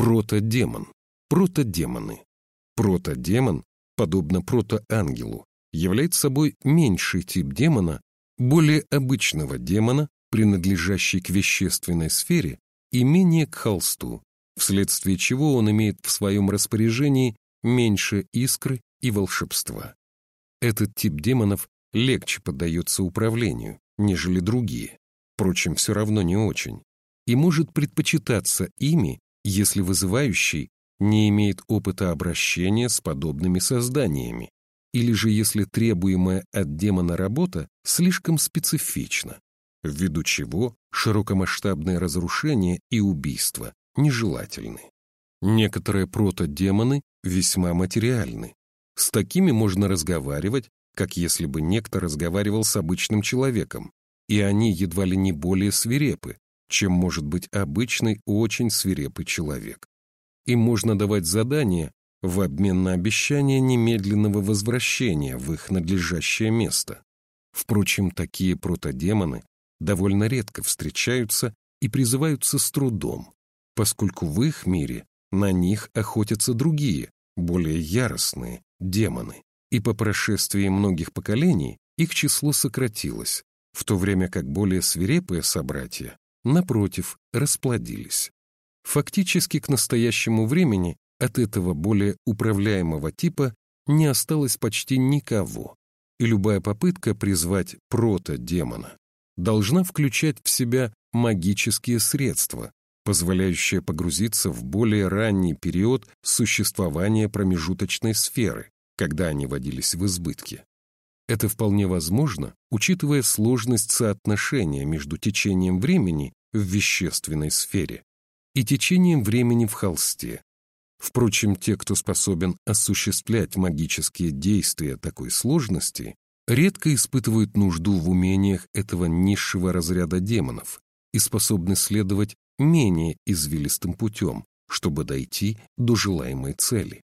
Протодемон. Протодемоны. Протодемон, подобно протоангелу, является собой меньший тип демона, более обычного демона, принадлежащий к вещественной сфере и менее к холсту, вследствие чего он имеет в своем распоряжении меньше искры и волшебства. Этот тип демонов легче поддается управлению, нежели другие, впрочем, все равно не очень, и может предпочитаться ими, если вызывающий не имеет опыта обращения с подобными созданиями, или же если требуемая от демона работа слишком специфична, ввиду чего широкомасштабное разрушение и убийство нежелательны. Некоторые протодемоны весьма материальны. С такими можно разговаривать, как если бы некто разговаривал с обычным человеком, и они едва ли не более свирепы, чем может быть обычный очень свирепый человек. Им можно давать задания в обмен на обещание немедленного возвращения в их надлежащее место. Впрочем, такие протодемоны довольно редко встречаются и призываются с трудом, поскольку в их мире на них охотятся другие, более яростные демоны, и по прошествии многих поколений их число сократилось, в то время как более свирепые собратья, напротив, расплодились. Фактически к настоящему времени от этого более управляемого типа не осталось почти никого, и любая попытка призвать прото-демона должна включать в себя магические средства, позволяющие погрузиться в более ранний период существования промежуточной сферы, когда они водились в избытке. Это вполне возможно, учитывая сложность соотношения между течением времени в вещественной сфере и течением времени в холсте. Впрочем, те, кто способен осуществлять магические действия такой сложности, редко испытывают нужду в умениях этого низшего разряда демонов и способны следовать менее извилистым путем, чтобы дойти до желаемой цели.